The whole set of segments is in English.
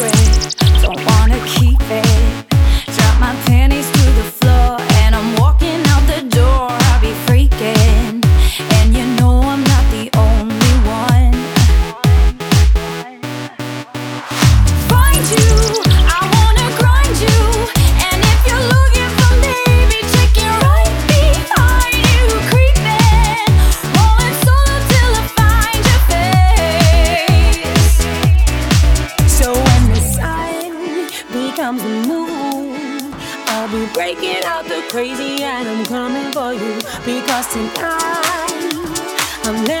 regret. I'll be breaking out the crazy and I'm coming for you because tonight I'm.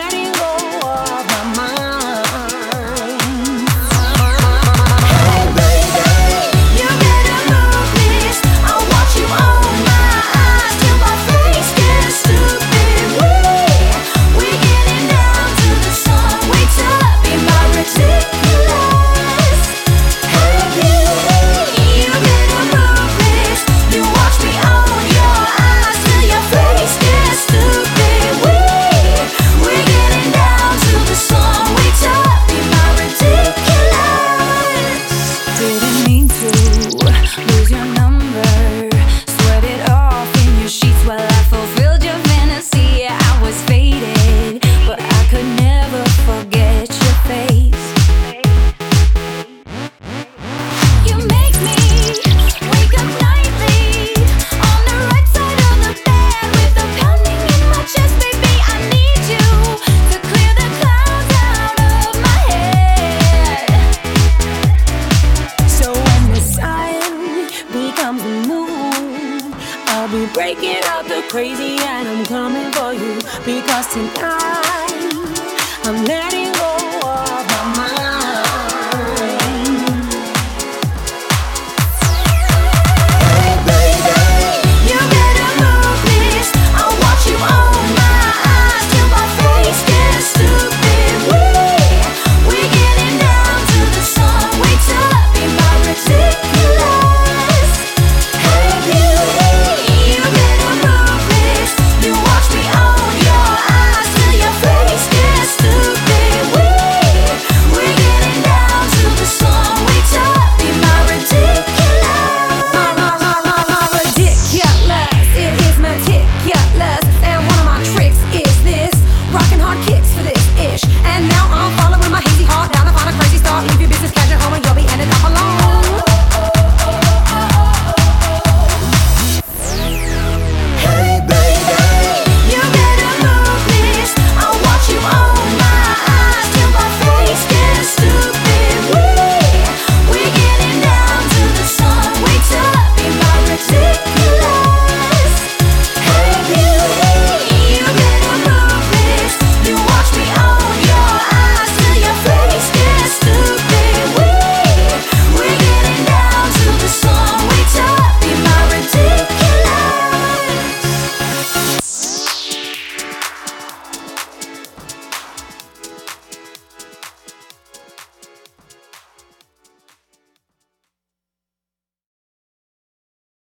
I'll be breaking out the crazy and I'm coming for you because tonight I'm letting